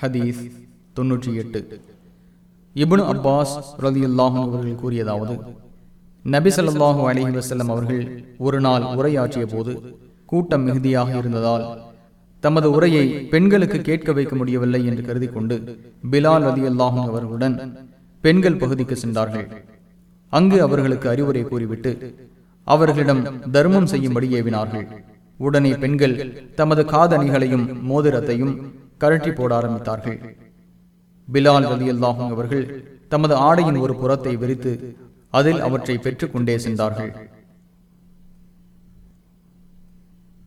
ஹதீஸ் தொன்னூற்றி எட்டு. இப்னு அப்பாஸ் ரலியுல்லாஹு அவர்கள் கூறியதாவது நபி ஸல்லல்லாஹு அலைஹி வசல்லம் அவர்கள் ஒரு நாள் உரையாற்றிய போது கூட்டம் மிகுதியாக இருந்ததால் தமது உரையை பெண்களுக்கு கேட்க வைக்க முடியவில்லை என்று கருதி கொண்டு பிலால் ரலியுல்லாஹு அவர்களுடன் பெண்கள் பகுதிக்கு சென்றார்கள். அங்கு அவர்களுக்கு அறிவுரை கூறிவிட்டு அவர்களிடம் தர்மம் செய்யும்படி ஏவினார்கள். உடனே பெண்கள் தமது காதணிகளையும் மோதிரத்தையும் கழட்டி போட ஆரம்பித்தார்கள். பிலால் ரலியல்லாஹும் அவர்கள் தமது ஆடையின் ஒரு புறத்தை விரித்து அதில் அவற்றை பெற்றுக் கொண்டே சென்றார்கள்.